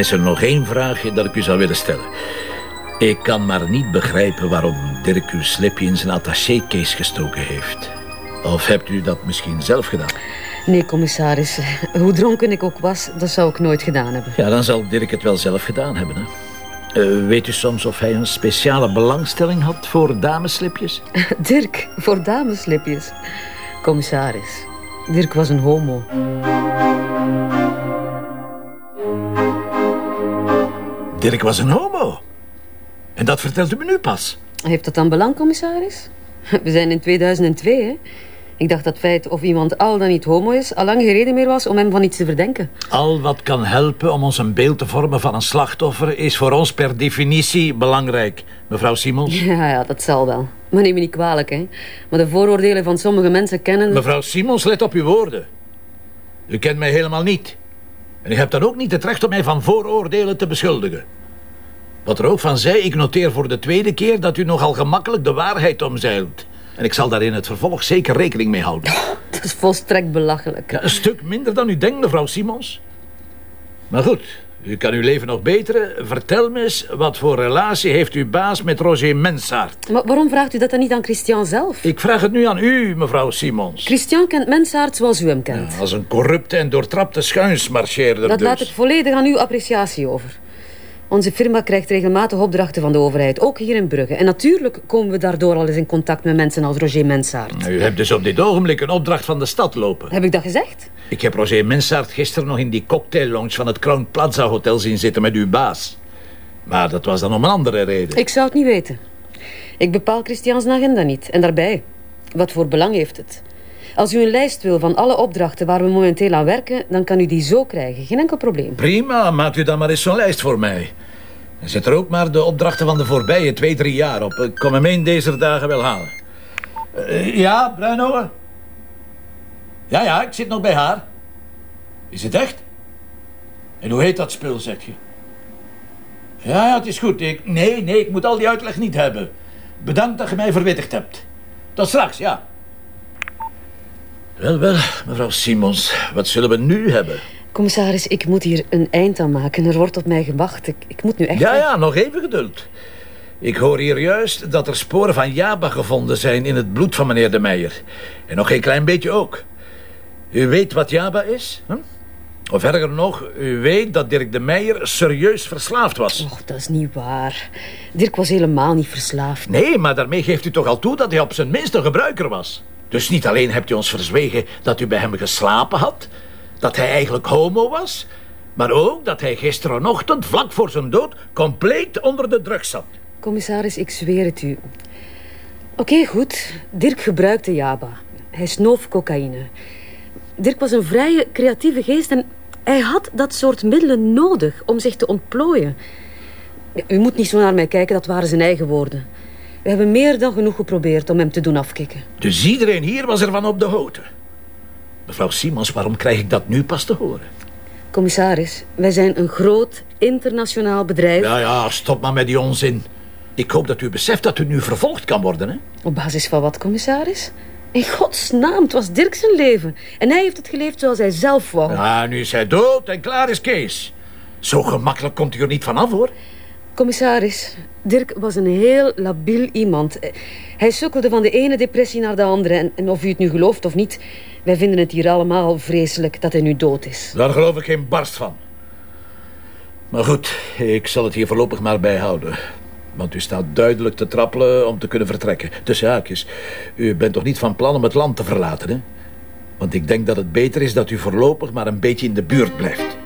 is er nog één vraagje dat ik u zou willen stellen. Ik kan maar niet begrijpen waarom Dirk uw slipje in zijn attaché-case gestoken heeft. Of hebt u dat misschien zelf gedaan? Nee, commissaris. Hoe dronken ik ook was, dat zou ik nooit gedaan hebben. Ja, dan zal Dirk het wel zelf gedaan hebben, hè? Uh, weet u soms of hij een speciale belangstelling had voor dameslipjes? Dirk, voor dameslipjes? Commissaris, Dirk was een homo. Dirk was een homo? En dat vertelt u me nu pas? Heeft dat dan belang, commissaris? We zijn in 2002, hè? Ik dacht dat feit of iemand al dan niet homo is... al lang geen reden meer was om hem van iets te verdenken. Al wat kan helpen om ons een beeld te vormen van een slachtoffer... is voor ons per definitie belangrijk, mevrouw Simons. Ja, ja, dat zal wel. Maar neem me niet kwalijk, hè. Maar de vooroordelen van sommige mensen kennen... Mevrouw Simons, let op uw woorden. U kent mij helemaal niet. En u hebt dan ook niet het recht om mij van vooroordelen te beschuldigen. Wat er ook van zij, ik noteer voor de tweede keer... dat u nogal gemakkelijk de waarheid omzeilt. En ik zal daar in het vervolg zeker rekening mee houden. dat is volstrekt belachelijk. Ja, een stuk minder dan u denkt, mevrouw Simons. Maar goed, u kan uw leven nog beteren. Vertel me eens, wat voor relatie heeft uw baas met Roger Mensaert? Maar waarom vraagt u dat dan niet aan Christian zelf? Ik vraag het nu aan u, mevrouw Simons. Christian kent Mensaert zoals u hem kent. als een corrupte en doortrapte schuinsmarcheerder Dat dus. laat ik volledig aan uw appreciatie over. Onze firma krijgt regelmatig opdrachten van de overheid, ook hier in Brugge. En natuurlijk komen we daardoor al eens in contact met mensen als Roger Mensaert. U hebt dus op dit ogenblik een opdracht van de stad lopen. Heb ik dat gezegd? Ik heb Roger Mensaert gisteren nog in die cocktail van het Crown Plaza Hotel zien zitten met uw baas. Maar dat was dan om een andere reden. Ik zou het niet weten. Ik bepaal Christians agenda niet. En daarbij, wat voor belang heeft het? Als u een lijst wil van alle opdrachten waar we momenteel aan werken... dan kan u die zo krijgen. Geen enkel probleem. Prima, maakt u dan maar eens zo'n lijst voor mij. Zet er ook maar de opdrachten van de voorbije twee, drie jaar op. Ik kom hem een deze dagen wel halen. Uh, ja, Bruinhoven? Ja, ja, ik zit nog bij haar. Is het echt? En hoe heet dat spul, zeg je? Ja, ja, het is goed. Ik, nee, nee, ik moet al die uitleg niet hebben. Bedankt dat je mij verwittigd hebt. Tot straks, ja. Wel, wel, mevrouw Simons. Wat zullen we nu hebben? Commissaris, ik moet hier een eind aan maken. Er wordt op mij gewacht. Ik, ik moet nu echt... Ja, ja, nog even geduld. Ik hoor hier juist dat er sporen van Jaba gevonden zijn in het bloed van meneer De Meijer. En nog een klein beetje ook. U weet wat Jaba is? Hm? Of erger nog, u weet dat Dirk de Meijer serieus verslaafd was. Och, dat is niet waar. Dirk was helemaal niet verslaafd. Nee, maar daarmee geeft u toch al toe dat hij op zijn minst een gebruiker was. Dus niet alleen hebt u ons verzwegen dat u bij hem geslapen had... dat hij eigenlijk homo was... maar ook dat hij gisterenochtend, vlak voor zijn dood... compleet onder de drugs zat. Commissaris, ik zweer het u. Oké, goed. Dirk gebruikte Jaba. Hij snoof cocaïne. Dirk was een vrije, creatieve geest... en hij had dat soort middelen nodig om zich te ontplooien. U moet niet zo naar mij kijken, dat waren zijn eigen woorden. We hebben meer dan genoeg geprobeerd om hem te doen afkicken. Dus iedereen hier was ervan op de hoogte. Mevrouw Simons, waarom krijg ik dat nu pas te horen? Commissaris, wij zijn een groot internationaal bedrijf. Ja, ja, stop maar met die onzin. Ik hoop dat u beseft dat u nu vervolgd kan worden, hè? Op basis van wat, commissaris? In godsnaam, het was Dirk zijn leven. En hij heeft het geleefd zoals hij zelf wou. Ja, nu is hij dood en klaar is Kees. Zo gemakkelijk komt hij er niet vanaf, hoor. Commissaris, Dirk was een heel labiel iemand. Hij sukkelde van de ene depressie naar de andere. En, of u het nu gelooft of niet, wij vinden het hier allemaal vreselijk dat hij nu dood is. Daar geloof ik geen barst van. Maar goed, ik zal het hier voorlopig maar bijhouden. Want u staat duidelijk te trappelen om te kunnen vertrekken. Tussen haakjes, u bent toch niet van plan om het land te verlaten, hè? Want ik denk dat het beter is dat u voorlopig maar een beetje in de buurt blijft.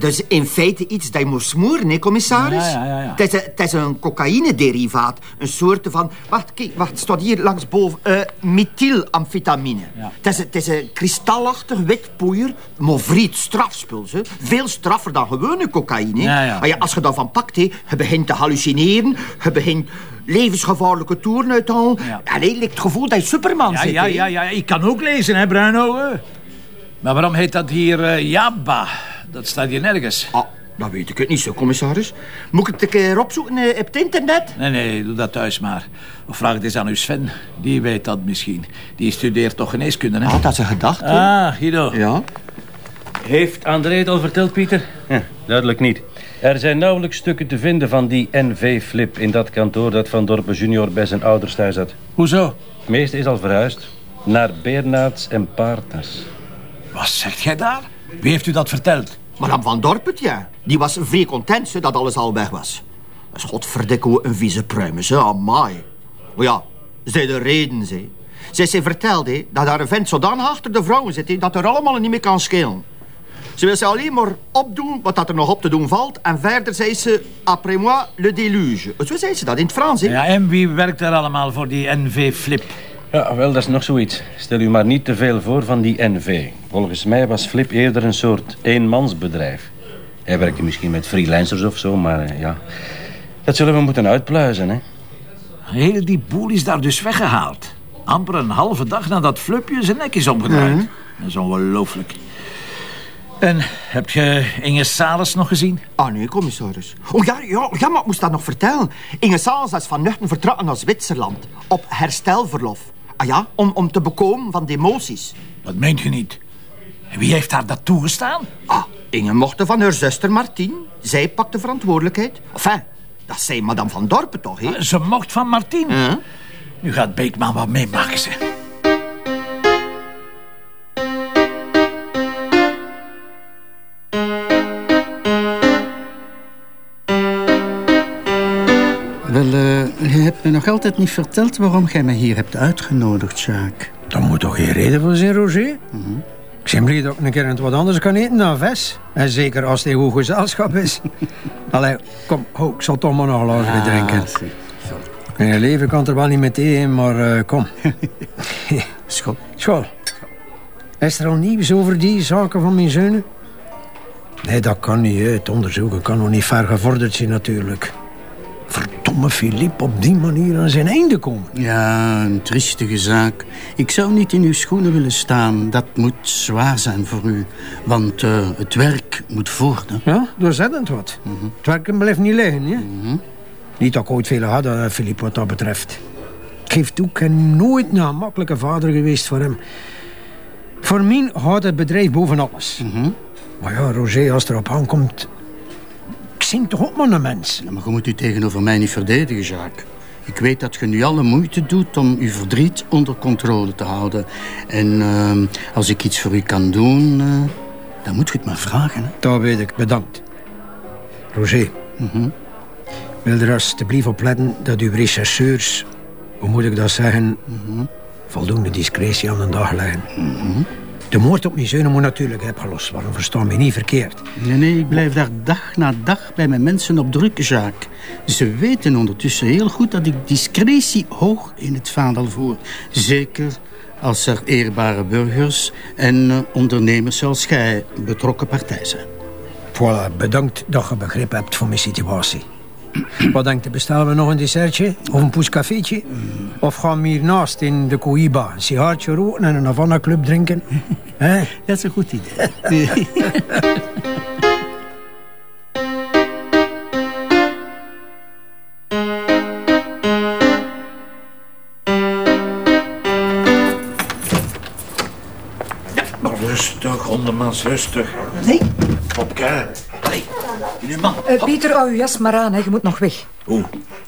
Dat is in feite iets dat je moet smoren, hè, commissaris? Ja, ja, ja. Het, is het is een cocaïne-derivaat. Een soort van... Wacht, kijk, wacht, staat hier langsboven. Uh, methylamfetamine. Ja. Het, is, het is een kristalachtig wit poeier, maar vriend strafspul. Hè. Veel straffer dan gewone cocaïne. Ja, ja. Als je daarvan pakt, hè, je begint te hallucineren, je begint levensgevaarlijke toeren uit te halen. Ja. Allee, het gevoel dat je Superman Ja, zit, ja, ja, ja, ik kan ook lezen, hè, Bruinhogen? Maar waarom heet dat hier uh, Jabba? Dat staat hier nergens. Ah, Dat weet ik het niet zo, commissaris. Moet ik het een keer opzoeken eh, op het internet? Nee, nee, doe dat thuis maar. Of vraag het eens aan uw Sven. Die weet dat misschien. Die studeert toch geneeskunde, hè? Ah, dat is een gedachte. Ah, Guido. Ja. Heeft André het al verteld, Pieter? Ja, duidelijk niet. Er zijn nauwelijks stukken te vinden van die NV-flip in dat kantoor dat Van Dorpen junior bij zijn ouders thuis had. Hoezo? Het meeste is al verhuisd naar Beernaerts en Partners. Wat zegt jij daar? Wie heeft u dat verteld? Madame Van Dorpet, ja. Die was vrij content ze, dat alles al weg was. Dat is godverdikke een vieze pruimen, ze. Amai. Maar ja, zij de reden, ze. Zij ze vertelde dat haar vent zodanig achter de vrouwen zit... hè, dat er allemaal niet meer kan schelen. Ze wil ze alleen maar opdoen wat dat er nog op te doen valt... en verder zei ze, après moi, le déluge. Zo zei ze dat in het Frans, hè. Ja, en wie werkt er allemaal voor die NV-flip? Ja, wel, dat is nog zoiets. Stel u maar niet te veel voor van die NV. Volgens mij was Flip eerder een soort eenmansbedrijf. Hij werkte misschien met freelancers of zo, maar eh, ja... Dat zullen we moeten uitpluizen, hè. Heel die boel is daar dus weggehaald. Amper een halve dag nadat Flupje zijn nek is omgedraaid. Dat is ongelooflijk. En heb je Inge Sales nog gezien? Ah, nee, commissaris. Oh ja, ja, ja, maar ik moest dat nog vertellen. Inge Saals is van nuchten vertrokken naar Zwitserland. Op herstelverlof. Ah ja, om, om te bekomen van de emoties. Dat meent u niet. En wie heeft haar dat toegestaan? Ah, Inge mocht van haar zuster Martien. Zij pakt de verantwoordelijkheid. Enfin, dat zei madame van Dorpen toch, hè? Ze mocht van Martien. Huh? Nu gaat Beekman wat meemaken, ze. Wel, eh, je hebt me nog altijd niet verteld waarom jij me hier hebt uitgenodigd, Jacques. Daar moet toch geen reden voor zijn, Roger? Ik ben blij dat ik een keer wat anders kan eten dan vis. En zeker als het in goed gezelschap is. Allee, kom, ho, ik zal toch maar nog een glaasje drinken. Ah, zie. Mijn leven kan er wel niet met in, maar eh, kom. School. School. Is er al nieuws over die zaken van mijn zonen? Nee, dat kan niet. hè. Het onderzoeken kan nog niet ver gevorderd zijn natuurlijk. Verdomme Filip, op die manier aan zijn einde komen. Ja, een triestige zaak. Ik zou niet in uw schoenen willen staan. Dat moet zwaar zijn voor u. Want eh, het werk moet voort. Hè? Ja, doorzettend wat. Het werken blijft niet liggen, hè? Niet dat ik ooit veel had, eh, Filip, wat dat betreft. Ik geef toe, ik nooit een makkelijke vader geweest voor hem. Voor mij houdt het bedrijf boven alles. Maar ja, Roger, als het erop aankomt... Zing toch ook maar een mens. Ja, maar je moet u tegenover mij niet verdedigen, Jacques. Ik weet dat je nu alle moeite doet om uw verdriet onder controle te houden. En ehm, als ik iets voor u kan doen, eh, dan moet je het maar vragen. Hè? Dat weet ik, bedankt. Roger, wil er alsjeblieft op letten dat uw rechercheurs... Hoe moet ik dat zeggen? Voldoende discretie aan de dag leggen. De moord op mijn zonen moet natuurlijk opgelost worden. Versta me niet verkeerd. Nee, nee, ik blijf daar dag na dag bij mijn mensen op druk, Jacques. Ze weten ondertussen heel goed dat ik discretie hoog in het vaandel voer. Zeker als er eerbare burgers en eh, ondernemers zoals jij betrokken partij zijn. Voilà, bedankt dat je begrip hebt voor mijn situatie. Wat denkt u, bestellen we nog een dessertje? Of een poescafeetje? Of gaan we hiernaast in de Cohiba een sigaartje roken en een Havana Club drinken? Hè? Dat is een goed idee. Rustig, hondenmans, rustig. Nee, Popke. Allee, man. eh, Pieter, hou je jas maar aan, hè. je moet nog weg. Oeh,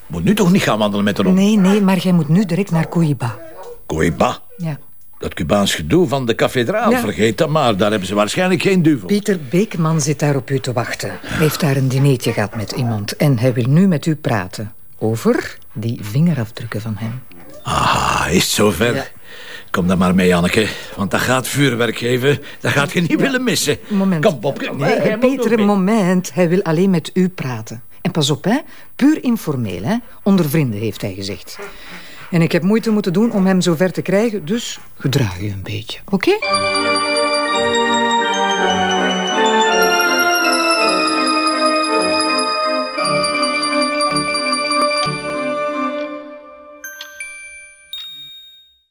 moet nu toch niet gaan wandelen met de hond? Nee, nee, maar jij moet nu direct naar Koeiba. Coiba. Ja. Dat Cubaans gedoe van de kathedraal, Ja. vergeet dat maar. Daar hebben ze waarschijnlijk geen duvel. Pieter Beekman zit daar op u te wachten. Hij heeft daar een dineetje gehad met iemand. En hij wil nu met u praten. Over die vingerafdrukken van hem. Ah, is het zover. Kom dan maar mee, Anneke. Want dat gaat vuurwerk geven. Dat gaat je niet willen missen. Moment. Kom, Popke. Nee, een mee. moment. Hij wil alleen met u praten. En pas op, hè. Puur informeel, hè. Onder vrienden, heeft hij gezegd. En ik heb moeite moeten doen om hem zover te krijgen, dus gedraag je een beetje, oké?